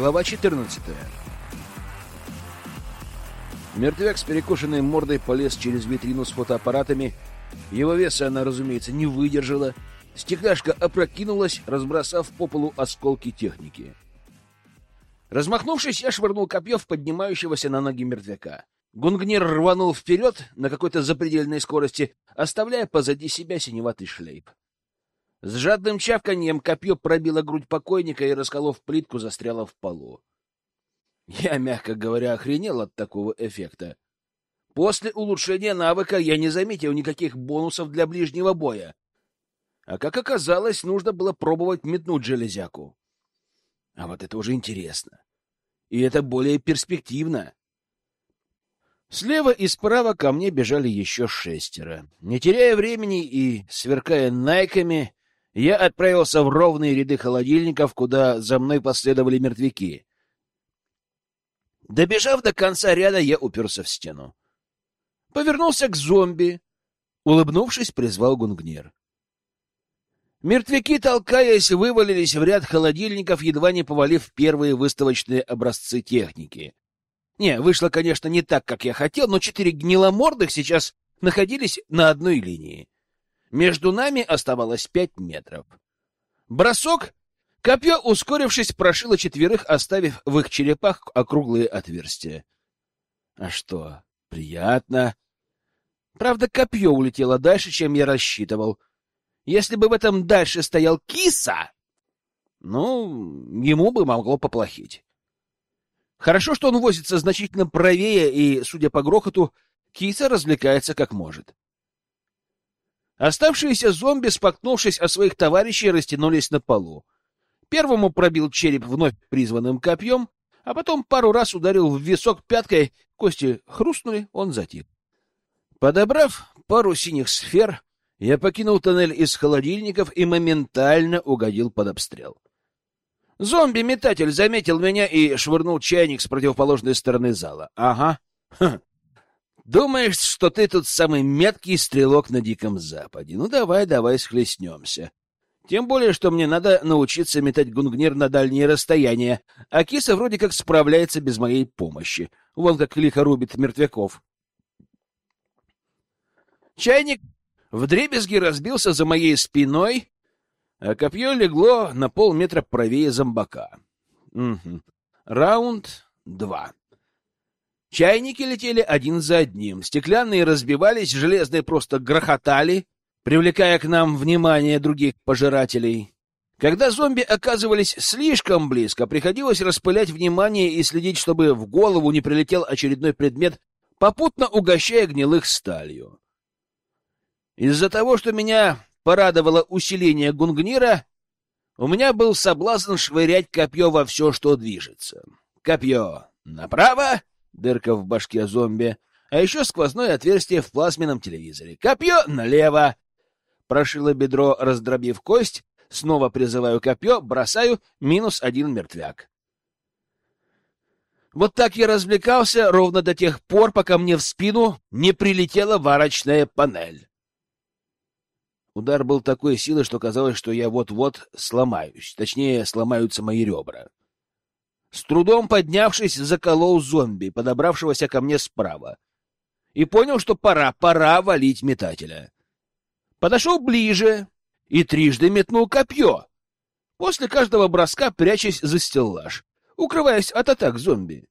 Глава 14. Мертвяк с перекошенной мордой полез через витрину с фотоаппаратами. Его веса она, разумеется, не выдержала. Стекляшка опрокинулась, разбросав по полу осколки техники. Размахнувшись, я швырнул копье в поднимающегося на ноги мертвяка. Гунгнир рванул вперед на какой-то запредельной скорости, оставляя позади себя синеватый шлейп. С жадным чавканьем копье пробило грудь покойника и, расколов плитку, застряло в полу. Я, мягко говоря, охренел от такого эффекта. После улучшения навыка я не заметил никаких бонусов для ближнего боя. А как оказалось, нужно было пробовать метнуть железяку. А вот это уже интересно. И это более перспективно. Слева и справа ко мне бежали еще шестеро. Не теряя времени и сверкая найками, я отправился в ровные ряды холодильников, куда за мной последовали мертвяки. Добежав до конца ряда, я уперся в стену. Повернулся к зомби. Улыбнувшись, призвал Гунгнир. Мертвяки, толкаясь, вывалились в ряд холодильников, едва не повалив первые выставочные образцы техники. Не, вышло, конечно, не так, как я хотел, но четыре гниломордых сейчас находились на одной линии. Между нами оставалось пять метров. Бросок. Копье, ускорившись, прошило четверых, оставив в их черепах округлые отверстия. А что, приятно. Правда, копье улетело дальше, чем я рассчитывал. Если бы в этом дальше стоял киса, ну, ему бы могло поплохить. Хорошо, что он возится значительно правее, и, судя по грохоту, киса развлекается как может. Оставшиеся зомби, споткнувшись о своих товарищей, растянулись на полу. Первому пробил череп вновь призванным копьем, а потом пару раз ударил в висок пяткой, кости хрустнули, он затих. Подобрав пару синих сфер, я покинул тоннель из холодильников и моментально угодил под обстрел. Зомби-метатель заметил меня и швырнул чайник с противоположной стороны зала. Ага. Ха. Думаешь, что ты тут самый меткий стрелок на Диком Западе? Ну, давай, давай схлестнемся. Тем более, что мне надо научиться метать гунгнир на дальние расстояния, а киса вроде как справляется без моей помощи. Вон как лихо рубит мертвяков. Чайник вдребезги разбился за моей спиной, а копье легло на полметра правее зомбака. Угу. Раунд два. Чайники летели один за одним, стеклянные разбивались, железные просто грохотали, привлекая к нам внимание других пожирателей. Когда зомби оказывались слишком близко, приходилось распылять внимание и следить, чтобы в голову не прилетел очередной предмет, попутно угощая гнилых сталью. Из-за того, что меня порадовало усиление гунгнира, у меня был соблазн швырять копье во все, что движется. Копье направо, дырка в башке зомби, а еще сквозное отверстие в плазменном телевизоре. Копье налево. Прошило бедро, раздробив кость. Снова призываю копье, бросаю, минус один мертвяк. Вот так я развлекался ровно до тех пор, пока мне в спину не прилетела варочная панель. Удар был такой силы, что казалось, что я вот-вот сломаюсь. Точнее, сломаются мои ребра. С трудом поднявшись, заколол зомби, подобравшегося ко мне справа. И понял, что пора, пора валить метателя. Подошел ближе и трижды метнул копье. После каждого броска прячась за стеллаж, укрываясь от атак зомби.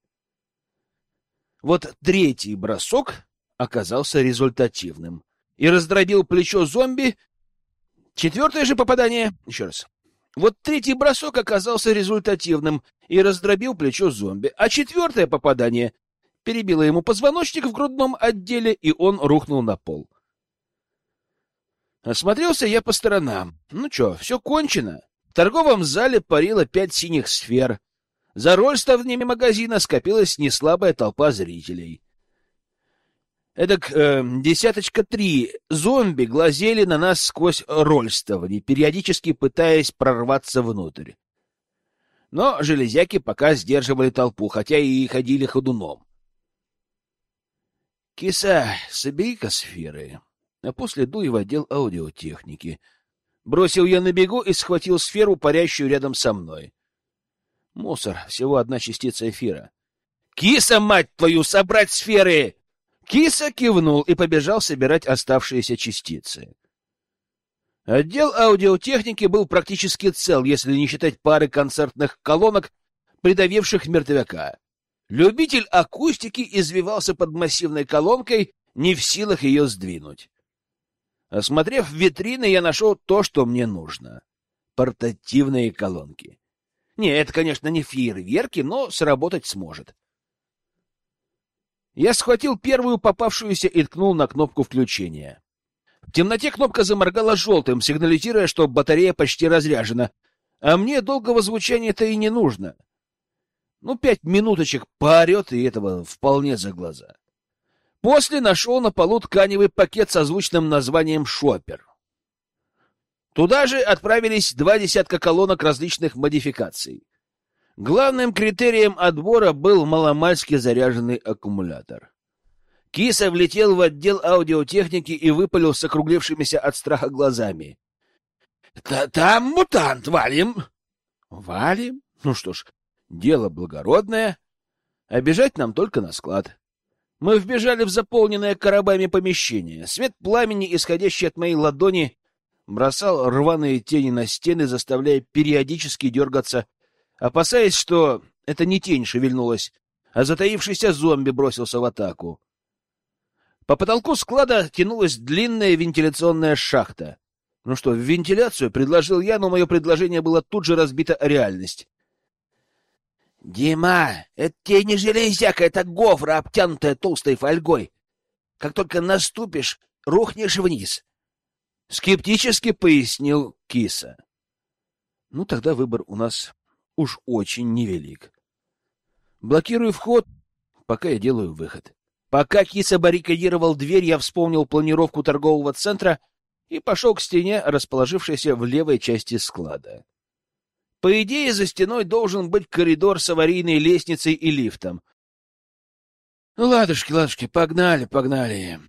Вот третий бросок оказался результативным и раздробил плечо зомби. Четвертое же попадание... Еще раз. Вот третий бросок оказался результативным и раздробил плечо зомби, а четвертое попадание перебило ему позвоночник в грудном отделе, и он рухнул на пол. Осмотрелся я по сторонам. Ну что, все кончено. В торговом зале парило пять синих сфер. За рольставнями магазина скопилась неслабая толпа зрителей. Эдак э, десяточка три зомби глазели на нас сквозь рольставни, периодически пытаясь прорваться внутрь. Но железяки пока сдерживали толпу, хотя и ходили ходуном. «Киса, собери-ка сферы, а после дуй в отдел аудиотехники». Бросил я на бегу и схватил сферу, парящую рядом со мной. Мусор, всего одна частица эфира. «Киса, мать твою, собрать сферы!» Киса кивнул и побежал собирать оставшиеся частицы. Отдел аудиотехники был практически цел, если не считать пары концертных колонок, придавивших мертвяка. Любитель акустики извивался под массивной колонкой, не в силах ее сдвинуть. Осмотрев витрины, я нашел то, что мне нужно. Портативные колонки. Не, это, конечно, не фейерверки, но сработать сможет. Я схватил первую попавшуюся и ткнул на кнопку включения. В темноте кнопка заморгала желтым, сигнализируя, что батарея почти разряжена, а мне долгого звучания-то и не нужно. Ну, пять минуточек поорет, и этого вполне за глаза. После нашел на полу тканевый пакет со звучным названием «Шопер». Туда же отправились два десятка колонок различных модификаций. Главным критерием отбора был маломальски заряженный аккумулятор. Киса влетел в отдел аудиотехники и выпалил с округлившимися от страха глазами. — Там мутант, валим! — Валим? Ну что ж, дело благородное. Обежать нам только на склад. Мы вбежали в заполненное коробами помещение. Свет пламени, исходящий от моей ладони, бросал рваные тени на стены, заставляя периодически дергаться, опасаясь, что это не тень шевельнулась, а затаившийся зомби бросился в атаку. По потолку склада тянулась длинная вентиляционная шахта. Ну что, в вентиляцию предложил я, но мое предложение было тут же разбито о реальность. — Дима, это тебе не железяка, это гофра, обтянутая толстой фольгой. Как только наступишь, рухнешь вниз. Скептически пояснил киса. Ну, тогда выбор у нас уж очень невелик. Блокирую вход, пока я делаю выход. Пока киса баррикадировал дверь, я вспомнил планировку торгового центра и пошел к стене, расположившейся в левой части склада. По идее, за стеной должен быть коридор с аварийной лестницей и лифтом. Ладушки, ладушки, погнали, погнали.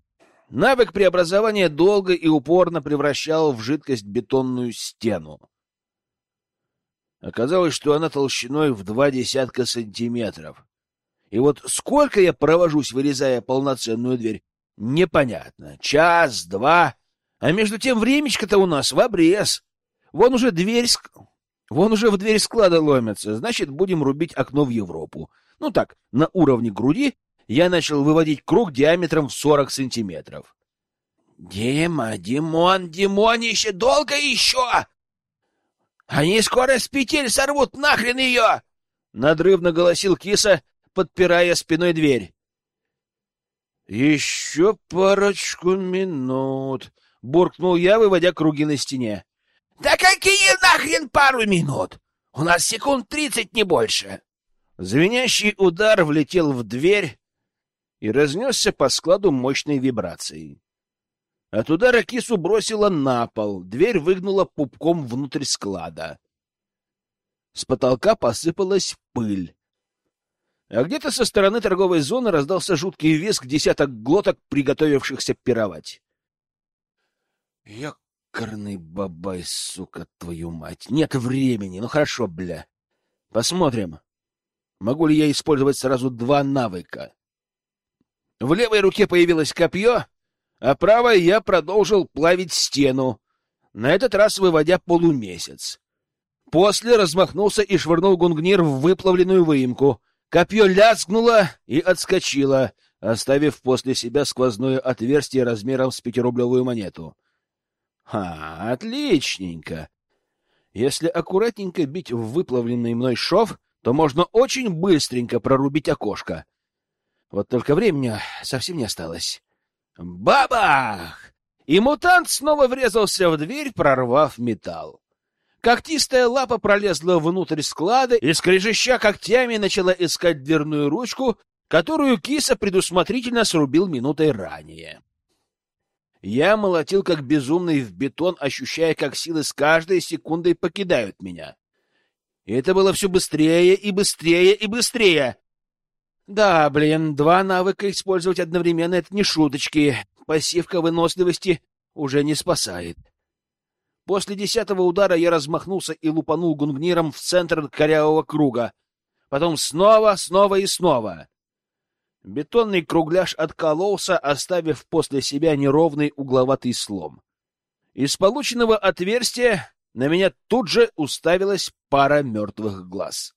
Навык преобразования долго и упорно превращал в жидкость бетонную стену. Оказалось, что она толщиной в два десятка сантиметров. И вот сколько я провожусь, вырезая полноценную дверь, непонятно. Час, два. А между тем времечко-то у нас в обрез. Вон уже дверь... Вон уже в дверь склада ломятся. Значит, будем рубить окно в Европу. Ну так, на уровне груди я начал выводить круг диаметром в сорок сантиметров. «Дима, Димон, Димонище, долго еще? Они скоро с петель сорвут нахрен ее!» Надрывно голосил киса, подпирая спиной дверь. «Еще парочку минут», — буркнул я, выводя круги на стене. «Да какие нахрен пару минут? У нас секунд тридцать, не больше!» Звенящий удар влетел в дверь и разнесся по складу мощной вибрацией. От удара кису бросило на пол, дверь выгнула пупком внутрь склада. С потолка посыпалась пыль. А где-то со стороны торговой зоны раздался жуткий визг десяток глоток, приготовившихся пировать. Ёкарный бабай, сука, твою мать! Нет времени! Ну хорошо, бля. Посмотрим, могу ли я использовать сразу два навыка. В левой руке появилось копье, а правой я продолжил плавить стену, на этот раз выводя полумесяц. После размахнулся и швырнул гунгнир в выплавленную выемку — Копье лязгнуло и отскочило, оставив после себя сквозное отверстие размером с пятирублевую монету. Ха, отличненько. Если аккуратненько бить в выплавленный мной шов, то можно очень быстренько прорубить окошко. Вот только времени совсем не осталось. Бабах! И мутант снова врезался в дверь, прорвав металл. Когтистая лапа пролезла внутрь склада и, скрежеща когтями, начала искать дверную ручку, которую киса предусмотрительно срубил минутой ранее. Я молотил как безумный в бетон, ощущая, как силы с каждой секундой покидают меня. И это было все быстрее и быстрее и быстрее. Да, блин, два навыка использовать одновременно — это не шуточки. Пассивка выносливости уже не спасает. После десятого удара я размахнулся и лупанул гунгниром в центр корявого круга. Потом снова, снова и снова. Бетонный кругляш откололся, оставив после себя неровный угловатый слом. Из полученного отверстия на меня тут же уставилась пара мертвых глаз.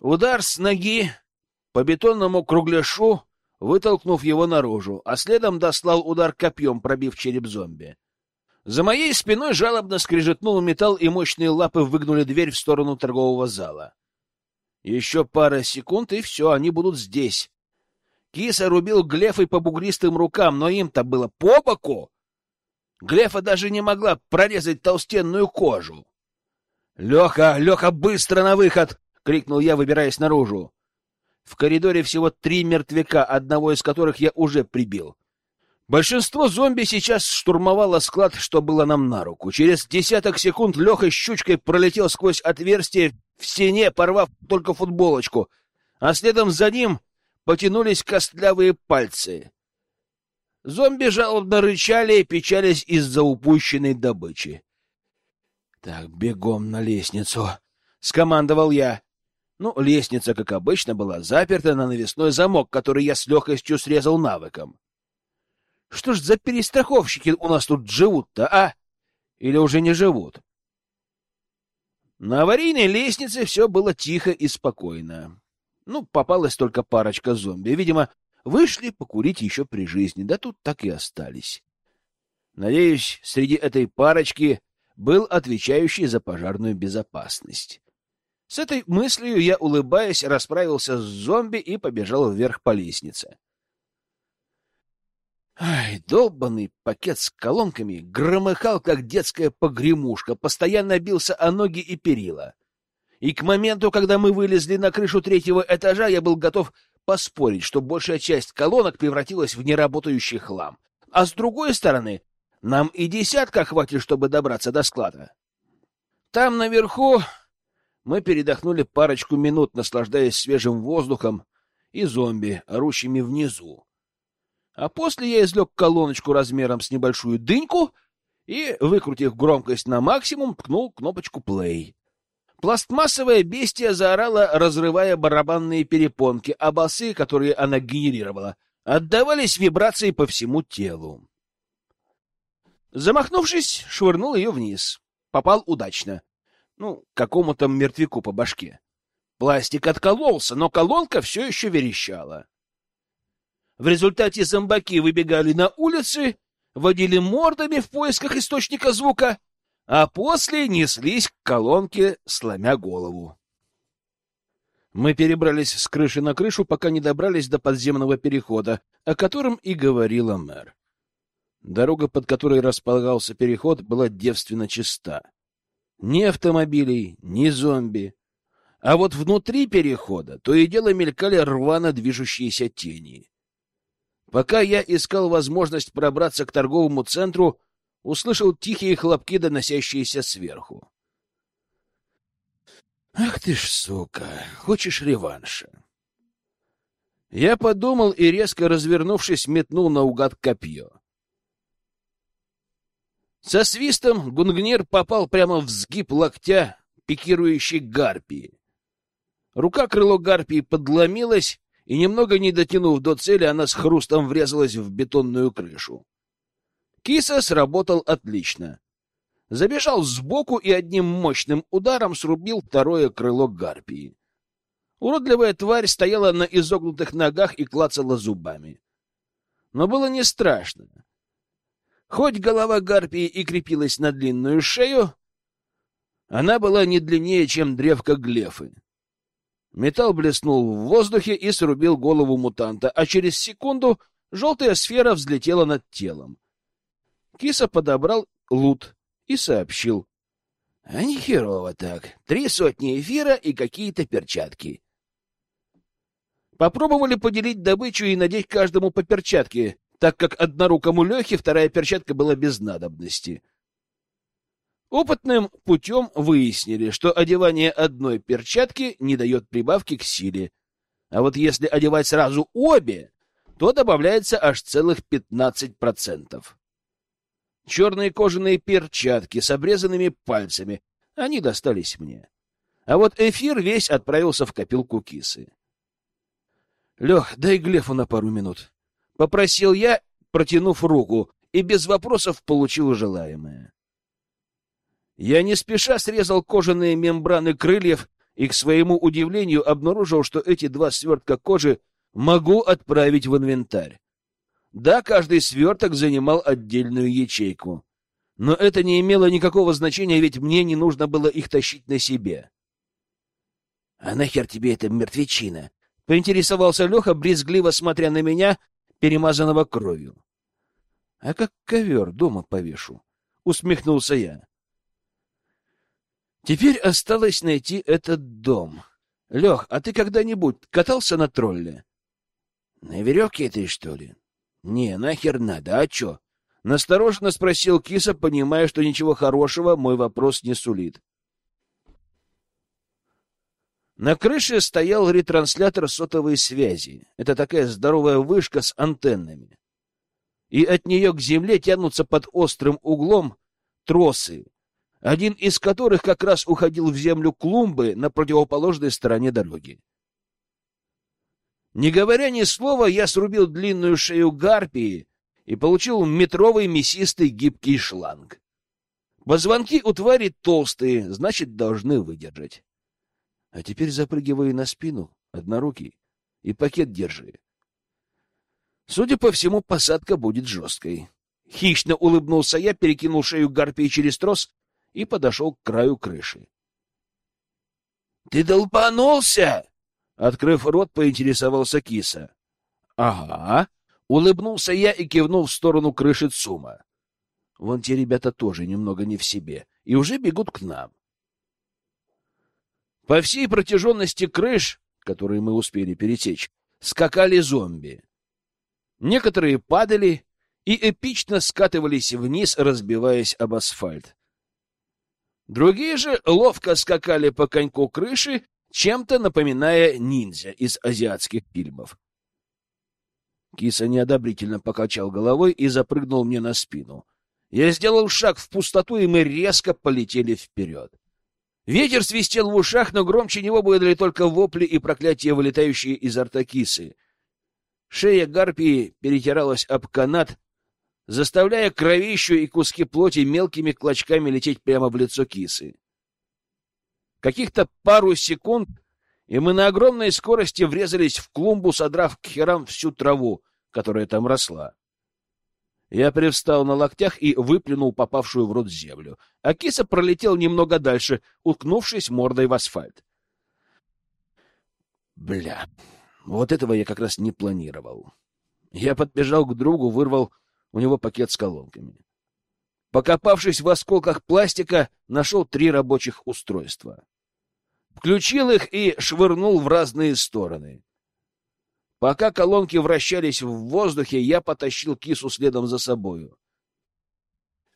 Удар с ноги по бетонному кругляшу, вытолкнув его наружу, а следом дослал удар копьем, пробив череп зомби. За моей спиной жалобно скрежетнул металл, и мощные лапы выгнули дверь в сторону торгового зала. Еще пара секунд, и все, они будут здесь. Киса рубил Глефой по бугристым рукам, но им-то было по боку. Глефа даже не могла прорезать толстенную кожу. — Леха, Леха, быстро на выход! — крикнул я, выбираясь наружу. В коридоре всего три мертвяка, одного из которых я уже прибил. Большинство зомби сейчас штурмовало склад, что было нам на руку. Через десяток секунд Леха щучкой пролетел сквозь отверстие в стене, порвав только футболочку, а следом за ним потянулись костлявые пальцы. Зомби жалобно рычали и печались из-за упущенной добычи. — Так, бегом на лестницу, — скомандовал я. Ну, лестница, как обычно, была заперта на навесной замок, который я с легкостью срезал навыком. Что ж за перестраховщики у нас тут живут-то, а? Или уже не живут? На аварийной лестнице все было тихо и спокойно. Ну, попалась только парочка зомби. Видимо, вышли покурить еще при жизни, да тут так и остались. Надеюсь, среди этой парочки был отвечающий за пожарную безопасность. С этой мыслью я, улыбаясь, расправился с зомби и побежал вверх по лестнице. Ай, долбанный пакет с колонками громыхал, как детская погремушка, постоянно бился о ноги и перила. И к моменту, когда мы вылезли на крышу третьего этажа, я был готов поспорить, что большая часть колонок превратилась в неработающий хлам. А с другой стороны, нам и десятка хватит, чтобы добраться до склада. Там наверху мы передохнули парочку минут, наслаждаясь свежим воздухом и зомби, орущими внизу. А после я извлек колоночку размером с небольшую дыньку и, выкрутив громкость на максимум, ткнул кнопочку «плей». Пластмассовая бестия заорала, разрывая барабанные перепонки, а басы, которые она генерировала, отдавались вибрации по всему телу. Замахнувшись, швырнул ее вниз. Попал удачно. Ну, какому-то мертвяку по башке. Пластик откололся, но колонка все еще верещала. В результате зомбаки выбегали на улицы, водили мордами в поисках источника звука а после неслись к колонке, сломя голову. Мы перебрались с крыши на крышу, пока не добрались до подземного перехода, о котором и говорила мэр. Дорога, под которой располагался переход, была девственно чиста. Ни автомобилей, ни зомби. А вот внутри перехода то и дело мелькали рвано движущиеся тени. Пока я искал возможность пробраться к торговому центру, услышал тихие хлопки, доносящиеся сверху. «Ах ты ж, сука! Хочешь реванша?» Я подумал и, резко развернувшись, метнул наугад копье. Со свистом гунгнир попал прямо в сгиб локтя пикирующей гарпии. Рука крыло гарпии подломилась, и, немного не дотянув до цели, она с хрустом врезалась в бетонную крышу. Киса сработал отлично. Забежал сбоку и одним мощным ударом срубил второе крыло гарпии. Уродливая тварь стояла на изогнутых ногах и клацала зубами. Но было не страшно. Хоть голова гарпии и крепилась на длинную шею, она была не длиннее, чем древко глефы. Металл блеснул в воздухе и срубил голову мутанта, а через секунду желтая сфера взлетела над телом. Киса подобрал лут и сообщил. — А не херово так. Три сотни эфира и какие-то перчатки. Попробовали поделить добычу и надеть каждому по перчатке, так как однорукому Лехе вторая перчатка была без надобности. Опытным путем выяснили, что одевание одной перчатки не дает прибавки к силе. А вот если одевать сразу обе, то добавляется аж целых 15%. черные кожаные перчатки с обрезанными пальцами. Они достались мне. А вот эфир весь отправился в копилку кисы. — Лех, дай Глефу на пару минут. Попросил я, протянув руку, и без вопросов получил желаемое. Я не спеша срезал кожаные мембраны крыльев и, к своему удивлению, обнаружил, что эти два свертка кожи могу отправить в инвентарь. Да, каждый сверток занимал отдельную ячейку. Но это не имело никакого значения, ведь мне не нужно было их тащить на себе. — А нахер тебе эта мертвечина? — поинтересовался Леха, брезгливо смотря на меня, перемазанного кровью. — А как ковер дома повешу? — усмехнулся я. Теперь осталось найти этот дом. Лех, а ты когда-нибудь катался на тролле? — На веревке этой, что ли? — Не, нахер надо, а чё? — настороженно спросил киса, понимая, что ничего хорошего мой вопрос не сулит. На крыше стоял ретранслятор сотовой связи. Это такая здоровая вышка с антеннами. И от нее к земле тянутся под острым углом тросы, один из которых как раз уходил в землю клумбы на противоположной стороне дороги. Не говоря ни слова, я срубил длинную шею гарпии и получил метровый мясистый гибкий шланг. Позвонки у твари толстые, значит, должны выдержать. А теперь запрыгивай на спину, однорукий, и пакет держи. Судя по всему, посадка будет жесткой. Хищно улыбнулся я, перекинул шею гарпии через трос и подошел к краю крыши. — Ты долбанулся? — открыв рот, поинтересовался киса. — Ага. Улыбнулся я и кивнул в сторону крыши ЦУМа. Вон те ребята тоже немного не в себе и уже бегут к нам. По всей протяженности крыш, которые мы успели пересечь, скакали зомби. Некоторые падали и эпично скатывались вниз, разбиваясь об асфальт. Другие же ловко скакали по коньку крыши, чем-то напоминая ниндзя из азиатских фильмов. Киса неодобрительно покачал головой и запрыгнул мне на спину. Я сделал шаг в пустоту, и мы резко полетели вперед. Ветер свистел в ушах, но громче него были только вопли и проклятия, вылетающие изо рта кисы. Шея гарпии перетиралась об канат, заставляя кровищу и куски плоти мелкими клочками лететь прямо в лицо кисы. Каких-то пару секунд, и мы на огромной скорости врезались в клумбу, содрав к херам всю траву, которая там росла. Я привстал на локтях и выплюнул попавшую в рот землю, а киса пролетел немного дальше, уткнувшись мордой в асфальт. Бля, вот этого я как раз не планировал. Я подбежал к другу, вырвал у него пакет с колонками. Покопавшись в осколках пластика, нашел три рабочих устройства. Включил их и швырнул в разные стороны. Пока колонки вращались в воздухе, я потащил кису следом за собою.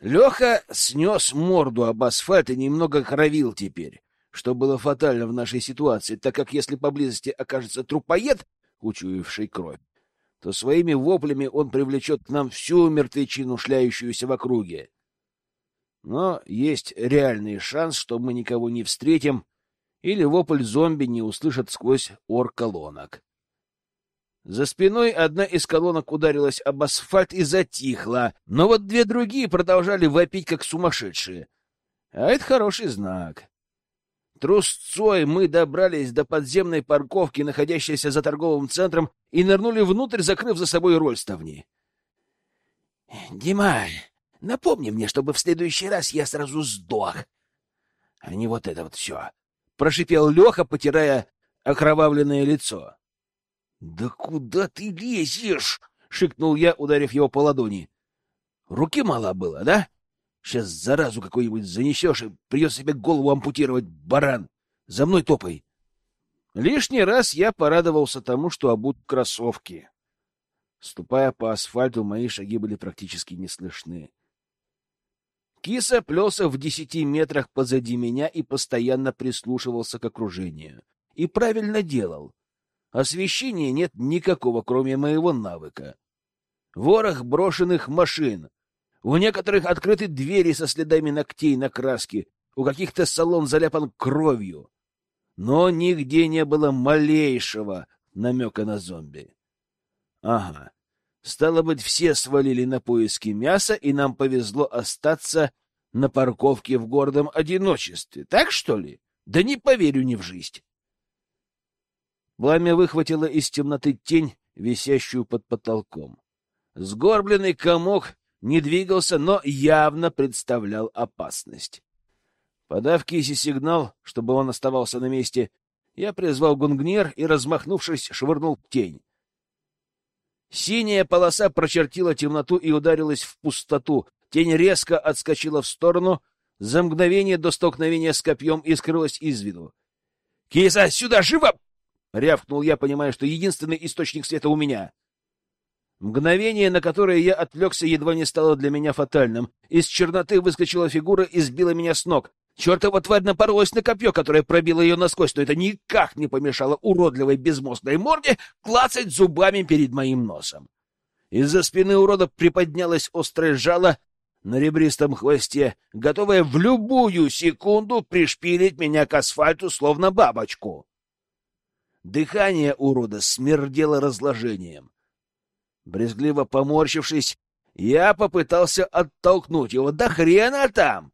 Леха снес морду об асфальт и немного кровил теперь, что было фатально в нашей ситуации, так как если поблизости окажется трупоед, учуявший кровь, то своими воплями он привлечет к нам всю мертвечину, шляющуюся в округе. Но есть реальный шанс, что мы никого не встретим, или вопль зомби не услышат сквозь ор колонок. За спиной одна из колонок ударилась об асфальт и затихла, но вот две другие продолжали вопить, как сумасшедшие. А это хороший знак. Трусцой мы добрались до подземной парковки, находящейся за торговым центром, и нырнули внутрь, закрыв за собой рольставни. — Дима, напомни мне, чтобы в следующий раз я сразу сдох. А не вот это вот все. Прошипел Леха, потирая окровавленное лицо. — Да куда ты лезешь? — шикнул я, ударив его по ладони. — Руки мало было, да? — Сейчас заразу какую-нибудь занесешь, и придется себе голову ампутировать, баран. За мной топай. Лишний раз я порадовался тому, что обут кроссовки. Ступая по асфальту, мои шаги были практически не слышны. Киса плелся в десяти метрах позади меня и постоянно прислушивался к окружению. И правильно делал. Освещения нет никакого, кроме моего навыка. Ворох брошенных машин — У некоторых открыты двери со следами ногтей на краске, у каких-то салон заляпан кровью. Но нигде не было малейшего намека на зомби. Ага. Стало быть, все свалили на поиски мяса, и нам повезло остаться на парковке в гордом одиночестве. Так что ли? Да не поверю ни в жизнь. Пламя выхватило из темноты тень, висящую под потолком. Сгорбленный комок не двигался, но явно представлял опасность. Подав Киси сигнал, чтобы он оставался на месте, я призвал гунгнер и, размахнувшись, швырнул тень. Синяя полоса прочертила темноту и ударилась в пустоту. Тень резко отскочила в сторону за мгновение до столкновения с копьем и скрылась из виду. — Киса, сюда, живо! — рявкнул я, понимая, что единственный источник света у меня. Мгновение, на которое я отвлекся, едва не стало для меня фатальным. Из черноты выскочила фигура и сбила меня с ног. Чертова тварь напоролась на копье, которое пробило ее насквозь, но это никак не помешало уродливой безмозглой морде клацать зубами перед моим носом. Из-за спины урода приподнялось острое жало на ребристом хвосте, готовое в любую секунду пришпилить меня к асфальту, словно бабочку. Дыхание урода смердело разложением. Брезгливо поморщившись, я попытался оттолкнуть его. Да хрена там!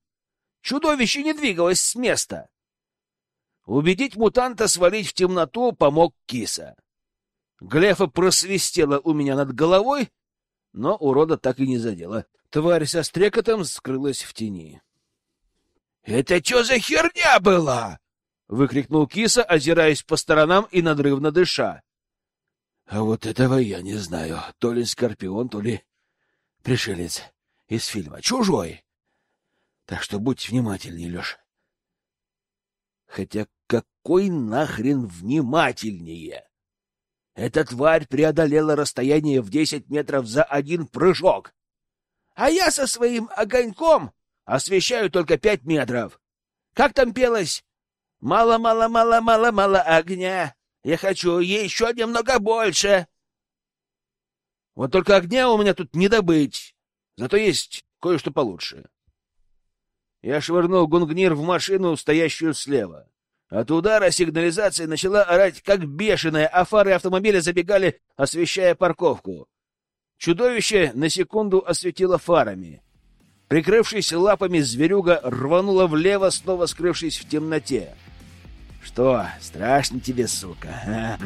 Чудовище не двигалось с места. Убедить мутанта свалить в темноту помог киса. Глефа просвистела у меня над головой, но урода так и не задела. Тварь со стрекотом скрылась в тени. — Это что за херня была? — выкрикнул киса, озираясь по сторонам и надрывно дыша. — А вот этого я не знаю. То ли Скорпион, то ли пришелец из фильма. Чужой. Так что будь внимательней, Леш. Хотя какой нахрен внимательнее? Эта тварь преодолела расстояние в десять метров за один прыжок. А я со своим огоньком освещаю только пять метров. Как там пелось? Мало-мало-мало-мало-мало огня. Я хочу еще немного больше. Вот только огня у меня тут не добыть. Зато есть кое-что получше. Я швырнул гунгнир в машину, стоящую слева. От удара сигнализация начала орать, как бешеная, а фары автомобиля забегали, освещая парковку. Чудовище на секунду осветило фарами. Прикрывшись лапами, зверюга рванула влево, снова скрывшись в темноте. «Что, страшно тебе, сука?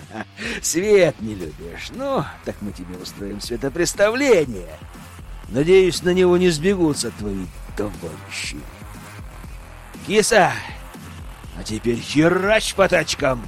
Свет не любишь? Ну, так мы тебе устроим светопреставление. Надеюсь, на него не сбегутся твои товарищи». Киса! А теперь херач по тачкам!»